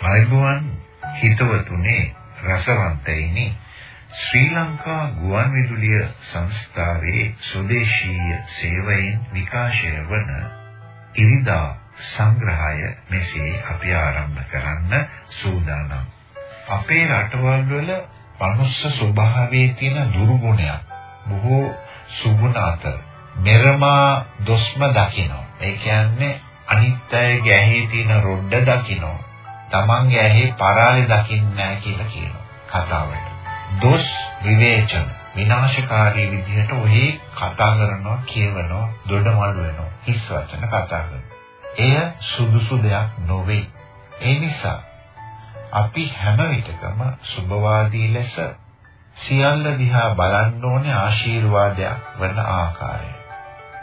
අයිබෝවන් හිතවතුනේ රසවන්තයිනි ශ්‍රී ලංකා ගුවන්විදුලිය සංස්ථාවේ ස්වදේශීය සේවයෙන් විකාශය වන ඉරිදා සංග්‍රහය මෙසේ අපි ආරම්භ කරන්න සූදානම්. අපේ රටවල් වල මනුස්ස ස්වභාවයේ තියෙන දුර්ගුණයක් බොහෝ සුගුණ අතර මෙරමා දොස්ම දකින්න. ඒ කියන්නේ අනිත් අයගේ ඇහි තියෙන රොඩ දකින්න. තමන්ගේ ඇහි පරාලේ දකින්නේ නැහැ කියලා කියනවා කතාවට. දොස් විවේචන විනාශකාරී විදිහට ඔහි කතා කරනවා කියවනවා දොඩමළු වෙනවා. හිස් වචන කතා කරනවා. එය සුදුසු දෙයක් නොවේ. ඒ නිසා අපි හැම විටකම සුභවාදී ලෙස සියල්ල දිහා බලන්න ඕනේ ආශිර්වාදයක් වන ආකාරය.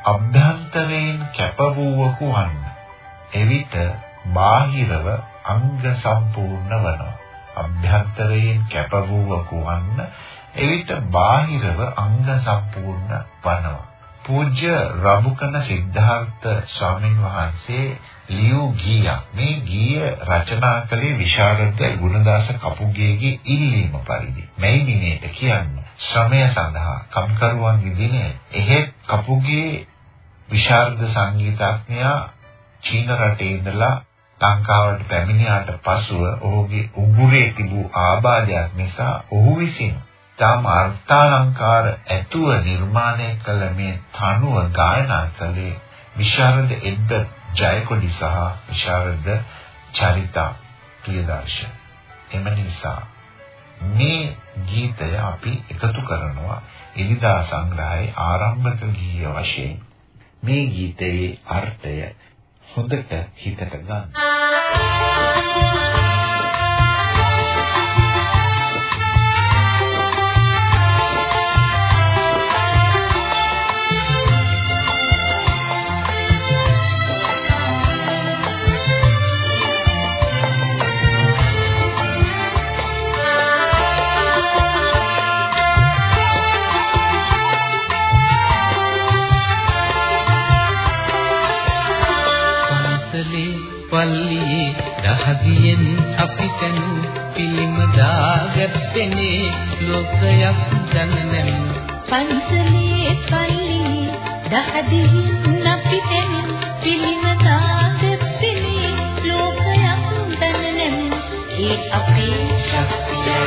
අභ්‍යන්තරයෙන් කැප වූවකු වන්න. එවිට බාහිරව අංග සම්පූර්ණ වනවා අභ්‍යන්තරයෙන් කැප වූවකු වන්න එවිට බාහිරව අංග සම්පූර්ණ වනවා. පූජ්‍ය රබුකන සිද්ධාර්ථ ස්වාමීන් වහන්සේ ලියු ගීයක්. මේ ගීය රචනා කළේ විශාරද ගුණදාස කපුගේගේ ඉල්ලීම පරිදි. මේ දිනේට කියන්නේ ශ්‍රමය සඳහා කම්කරුවන්ගේ දිනය. එහෙත් කපුගේ විශාරද සංගීතඥයා චීන රටේ ඉඳලා ලංකාවට පැමිණියාට පසුව ඔහුගේ උගුරේ තිබූ ආබාධයක් නිසා ඔහු විසින් තාම අර්ථාලංකාර ඇතුව නිර්මාණය කළ මේ තනුව ගායනා කළේ විශාරද එඩ්ඩ ජයකොඩි සහ විශාරද චරිතා ප්‍රියදර්ශ. එම නිසා මේ ගීතය අපි එකතු කරනවා එලිදා සංග්‍රහයේ ආරම්භක ගීය වශයෙන්. මේ ගීතයේ අර්ථය හොඳට හිතට ගන්න. පල්ලියේ දහදියෙන් අපි තනු පිළිම දාගත්තනේ ලෝකයක් දැනනමු පන්සලේ පල්ලියේ දහදියෙන් අපි තනු පිළිම දාගත්තනේ ලෝකයක් දැනනමු ඒ අපේ ශක්තියයි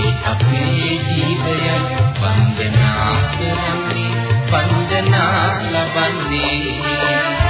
ඒ අපේ ජීවයයි වන්දනා කරන්නේ වන්දනා ලබන්නේ.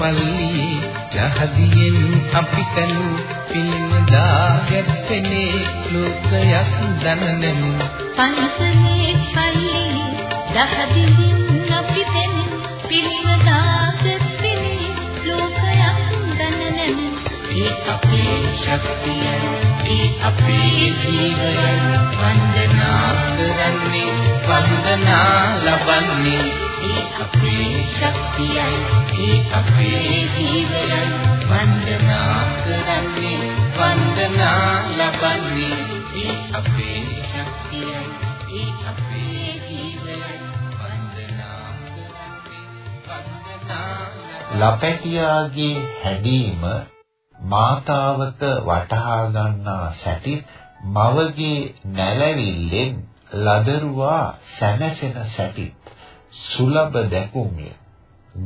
පල්ලියේ යහදියෙන් අපි කනු පිළිමදා ගැප්පෙනේ ලෝකයක් දනනෙමු පන්සලේ පල්ලියේ දහදින් අපි පෙන පිළිවදාගත් පිනේ ලෝකයක් දනනන ඒ අපේ ශක්තිය ඒ අපේ ජීවය වන්දනා කරන්නේ වන්දනා ලබන්නේ ඒ අපේ ශක්තියයි. ඒ අපේ ජීවය වන්දනා කරන්නේ වන්දනා ලබන්නේ. ඒ අපේ ශක්තියයි. ඒ අපේ ජීවය වන්දනා කරන්නේ වන්දනා ලපැටියාගේ හැඩීම මාතාවත වටහා ගන්නා සැටි මවගේ නැලවිල්ලෙන් ලදරුවා සැනසෙන සැටිත් සුලබ දැකුම්ය.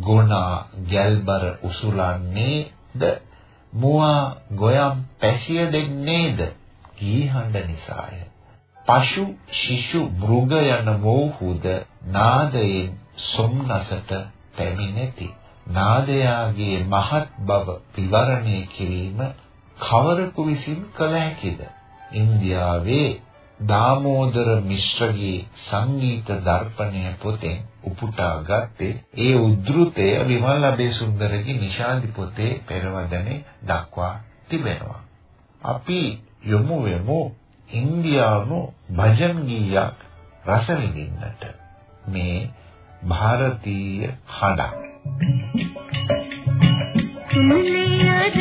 ගුණා ගැල්බර උසුලන්නේද? මුවා ගොයම් පැසිය දෙන්නේද? කීහඬ නිසාය. පශු ශිශු මෘග යන මෝහුද නාදයෙන් සොම්නසට පැමිණෙති. නාදයාගේ මහත් බව විවරණය කිරීම කවරකු විසින් කළ හැකිද? ඉන්දියාවේ දාමෝදර මිශ්‍රගේ සංගීත දර්පණය පොතෙන් උපුටා ගත්තේ ඒ උද්ෘතය විමල් අබේසුන්දරගේ නිශාන්ති පොතේ පෙරවදනේ දක්වා තිබෙනවා. අපි යොමු වෙමු ඉන්දියානු භජන් ගීයක් රස විඳින්නට. මේ ಭಾರತೀಯ හඬක්. මුලියද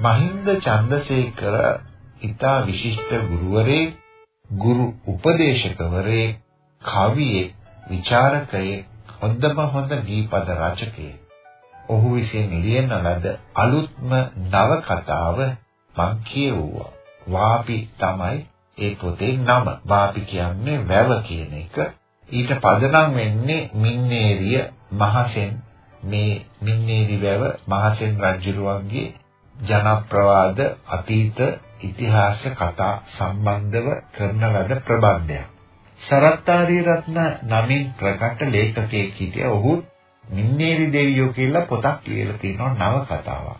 මහින්ද චන්දසේකර ඊතා විශිෂ්ට ගුරුවරේ ගුරු උපදේශකවරේ කවියේ විචාරකයේ හොඳම හොඳ ගීපද රචකයේ ඔහු විසින් ලියන ලද අලුත්ම නවකතාව මං කියවුවා. වාපි තමයි ඒ පොතේ නම. වාපි කියන්නේ වැව කියන එක. ඊට පදනම් වෙන්නේ මින්නේරිය මහසෙන් මේ මින්නේරි වැව මහසෙන් රජුරුවන්ගේ ජනප්‍රවාද අතීත ඉතිහාස කතා සම්බන්ධව කරන ලද ප්‍රබන්ධයක්. සරත්තාරී රත්න නමින් ප්‍රකට ලේඛකයෙක් හිටිය ඔහු මින්නේරි දෙවියෝ කියලා පොතක් කියලා තියෙනවා නව කතාවක්.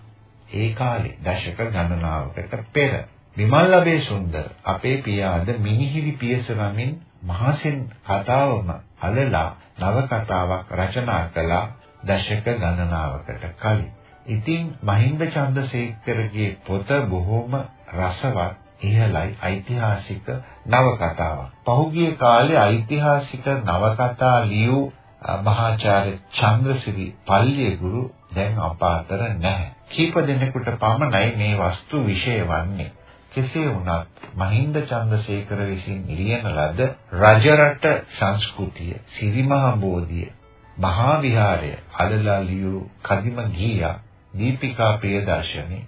ඒ කාලේ දශක ගණනාවකට පෙර විමල් ලබේ සුන්දර අපේ පියාද මිනිහිරි පියස නමින් මහසෙන් කතාවම අලලා නව කතාවක් රචනා කළා දශක ගණනාවකට කලින්. ඉතින් මහින්ද චන්දසේකරගේ පොත බොහොම රසවත් ඉහළයි ඓතිහාසික නවකතාවක්. පහුගිය කාලේ ඓතිහාසික නවකතා ලියූ මහාචාර්ය චන්ද්‍රසිරි පල්ලියගුරු දැන් අප අතර නැහැ. කීප දෙනෙකුට පමණයි මේ වස්තු විෂය වන්නේ. කෙසේ වුණත් මහින්ද චන්ද්‍රසේකර විසින් ලියන ලද රජරට සංස්කෘතිය, සිරිමහා බෝධිය, මහා විහාරය අලලා ලියූ කදිම ගීයක් දීපිකා ප්‍රියදර්ශනී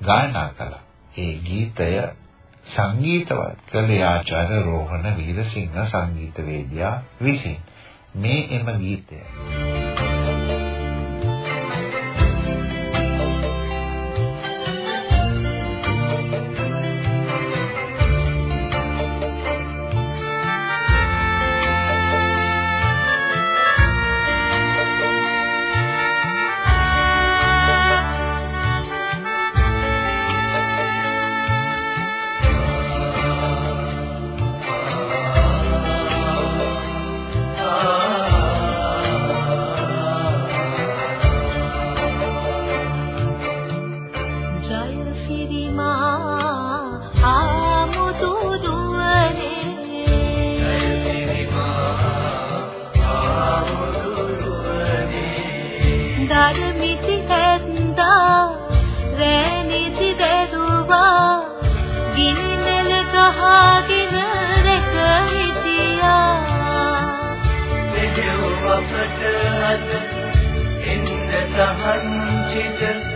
ගායනා කළා. ඒ ගීතය සංගීතවත් කළේ ආචාර්ය රෝහණ වීරසිංහ සංගීතවේදියා විසින්. මේ එම ගීතය නිසි හැන්දා රෑ නිසි දැරුවා ගින්නල ගහගෙන රැක හිටියා දෙදෙව් අපට අද එන්න සමන් චිත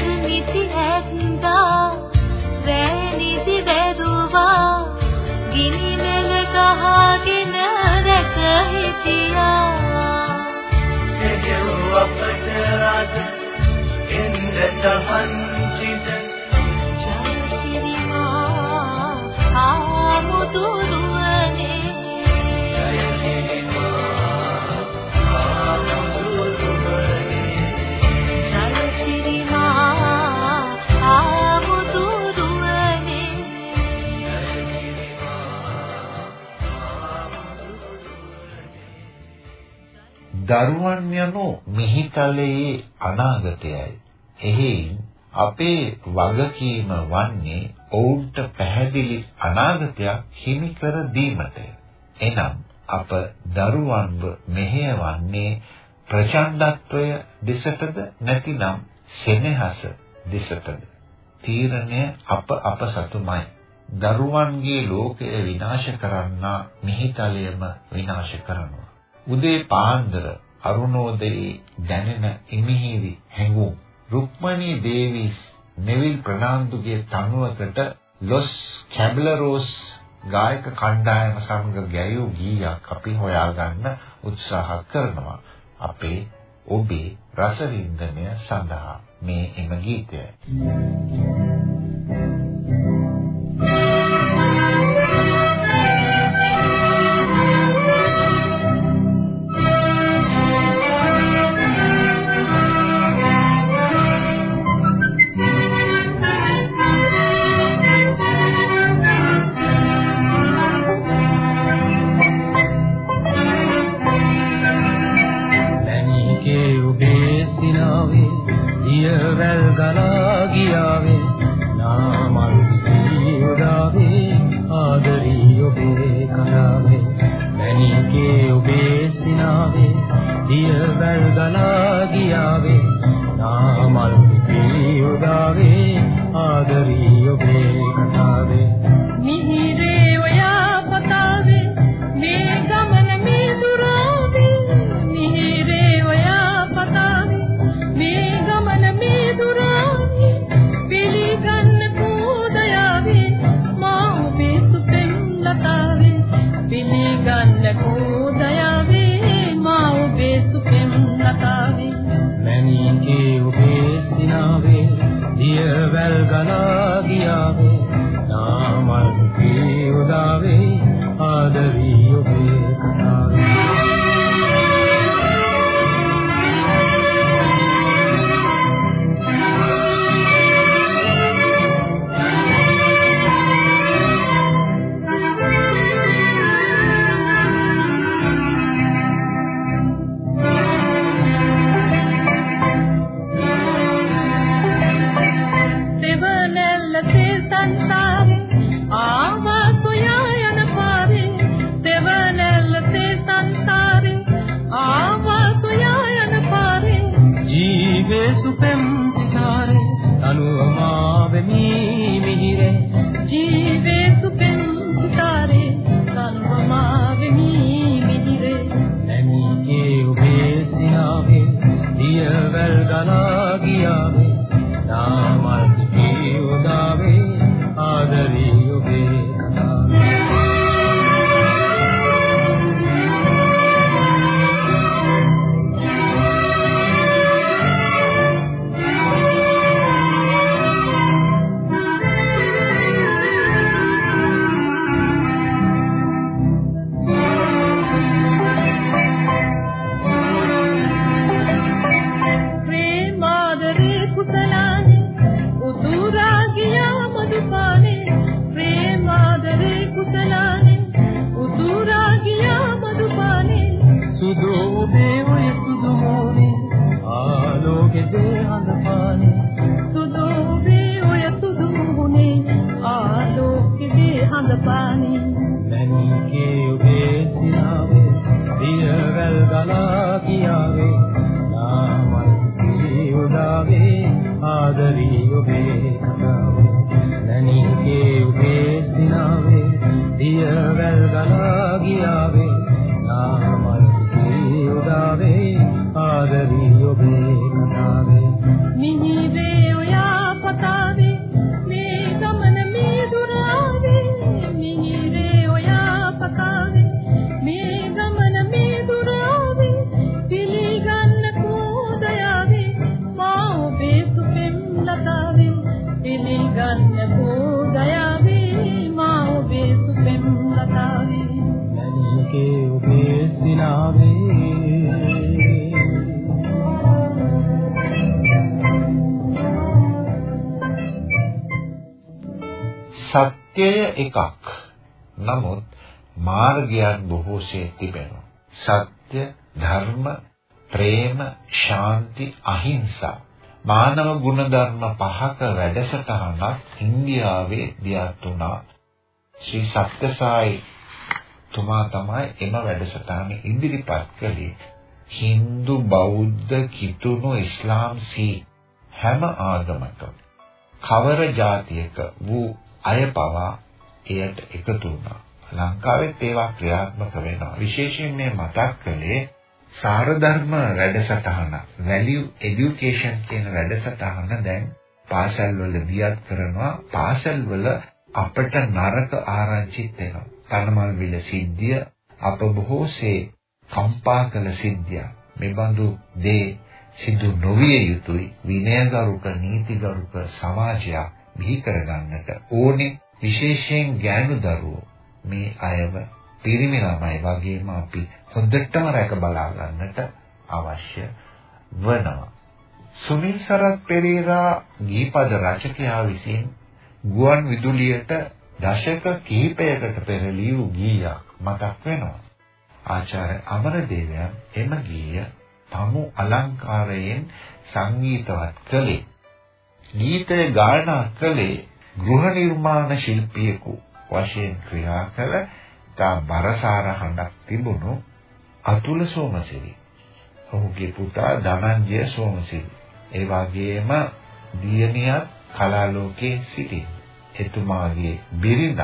පැරණිති හැන්දා වැනිති වැරුවා ගිනි මෙල ගහගෙන රැක හිටියා. දෙවියෝ අපට රාජ එන්න තහන් චිත චාරිත්‍රිමා ආමුදුරු දරුවන් යනු මිහිතලයේ අනාගතයයි. එහෙයින් අපේ වගකීම වන්නේ ඔවුන්ට පැහැදිලි අනාගතයක් හිමි කර දීමටය. එනම් අප දරුවන්ව මෙහෙයවන්නේ ප්‍රචණ්ඩත්වය දෙසටද නැතිනම් සෙනෙහස දෙසටද? තීරණය අප අප සතුමයි. දරුවන්ගේ ලෝකය විනාශ කරන්නා මිහිතලයම විනාශ කරනවා. උදේ පාන්දර අරුණෝදයේ දැනෙන ඉමිහිවි හැඟුම්. රුක්මනී දේවීස් නෙවිල් ප්‍රනාන්දුගේ තනුවකට ලොස් කැබලරෝස් ගායක කණ්ඩායම සමග ගැයූ ගීයක් අපි හොයාගන්න උත්සාහ කරනවා. අපේ ඔබේ රසවින්දනය සඳහා මේ එම ගීතය මැණිකේ ආදරී ඔබේ කතාවේ. මිහිරේ සත්‍යය එකක්. නමුත් මාර්ගයන් බොහෝසේ තිබෙනවා. සත්‍ය, ධර්ම, ප්‍රේම, ශාන්ති, අහිංසා මානව ගුණධර්ම පහක වැඩසටහනක් ඉන්දියාවේ දියත් වුණා. ශ්‍රී සත්‍යසායි තුමා තමයි එම වැඩසටහන ඉදිරිපත් කළේ. Hindu බෞද්ධ කිතුණු ඉස්ලාම් සී හැම ආගමකම කවර જાතියක වූ අය පවා එයට එකතු වුණා. ලංකාවෙත් ඒවා ක්‍රියාත්මක වෙනවා. විශේෂයෙන් මේ මතක් කළේ සාරධර්ම වැඩසටහන value education කියන වැඩසටහන දැන් පාසල් වල දියත් කරනවා පාසල් වල අපට නරක ආරංචිත් වෙනවා තනමල් විල සිද්ධිය අප බොහෝසේ කම්පා කළ සිද්ධිය මෙබඳු දේ සිදු නොවිය යුතුයි විනයගරුක නීතිගරුක සමාජයක් බිහි කරගන්නට ඕනේ විශේෂයෙන් ගෑනු දරුවෝ මේ අයව පිරිමි ළමයි වගේම අපි හොඳටම රැක බලා ගන්නට අවශ්‍ය වනවා. සුනිල් සරත් පෙරේරා ගීපද රචකයා විසින් ගුවන් විදුලියට දශක කිහිපයකට පෙර ලියූ ගීයක් මතක් වෙනවා. ආචාර්ය අමරදේවයන් එම ගීය තමු අලංකාරයෙන් සංගීතවත් කළේ. ගීතය ගායනා කළේ ගෘහ නිර්මාණ ශිල්පියෙකු වශයෙන් ක්‍රියා කළ තා බරසාර හඬක් තිබුණු අතුල සෝමසිරි. ඔහුගේ පුතා ධනංජය සෝමසිරි. ඒ වගේම දියණියත් කලාලෝකයේ සිටින. එතුමාගේ බිරිඳත්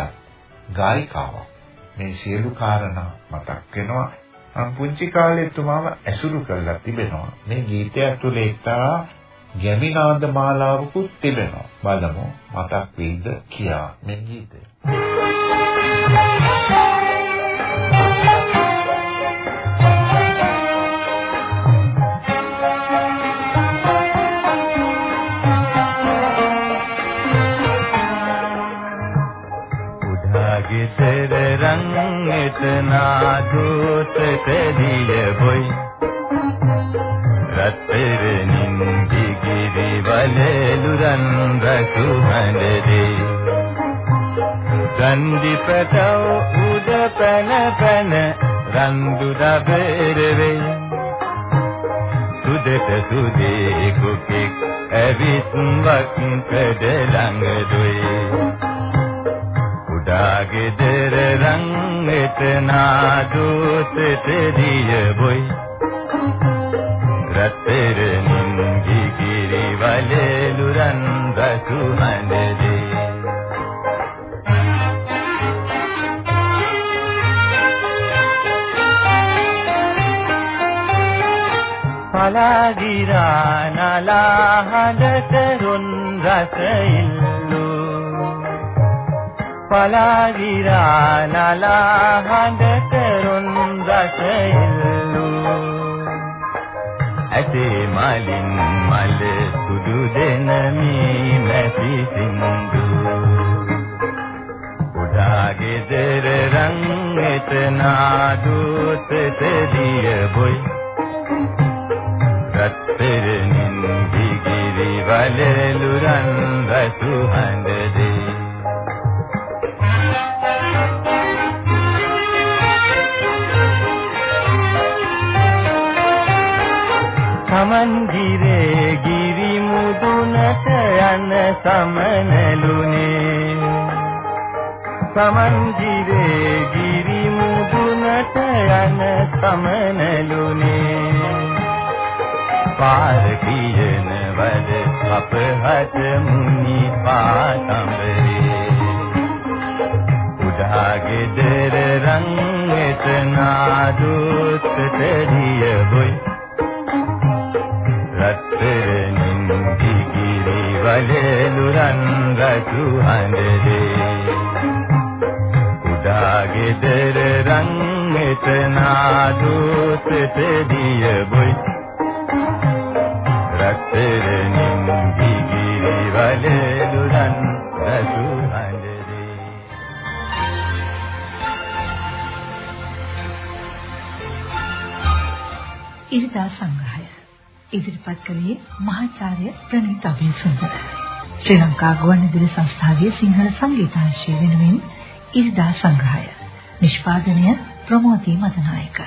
ගායිකාවක්. මේ සියලු කාරණා මතක් වෙනවා. මම පුංචි කාලේ එතුමාව ඇසුරු කරලා තිබෙනවා. මේ ගීතය ඇතුලේ එක්තරා ගැමිනාද මාලාවකුත් තිබෙනවා. බලමු මතක් වෙයිද කියා මේ ගීතය. ගෙදර රන් එතනා දෝතක දිය බොයි දිගිරි වලලුරන් රසු හඬදී ගන්දි පැටව උද පැන පැන රන්දු දබරවේ. සුදට සුදේ කුකෙක් ඇවිත් වක් කඩ ළඟ දොයි ගෙදර රන් එතනා දූතට දිය බොයි. රත්තරනින් ගිගිරි වලලුරන් රසු හඬදී පලාගිරා නලා හඬට රුන් රසයිල්ලු පලාවිරා නලා හඬ කරුන් රසෙල්ලු ඇසේ මලින් මල සුදු දෙන මේ මැසි සින්දු. උඩා ගෙදර රන් එතනා දුතට දිය බොයි. රත්තරනින් දිගිරි වලලුරන් රසු හඬදී සමන්දිරේ යන සමනලුනේ සමන්දිරේ ගිරි මුදුනට යන සමනලුනේ පාර කියන වද අපහත මුනි පාතඹරේ උඩා ගෙදර රන් එතනා දුස්සට දිය බොයි රතු හඬේ උඩා ගෙදර රන් එතනා දුසට දිය බොයි. රත්තරනින් කිකිරි වලලුරන් රතු හඬේ ඉරිදා සංග්‍රහය. ඉදිරිපත් කළේ මහාචාර්ය ප්‍රණීත අබේසුන්දර ශ්‍රී ලංකා ගුවන්විදුලි සංස්ථාවේ සිංහල සංගීතාංශය වෙනුවෙන් ඉරිදා සංග්‍රහය. නිෂ්පාදනය ප්‍රමෝදී මදනායක.